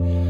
Mm-hmm.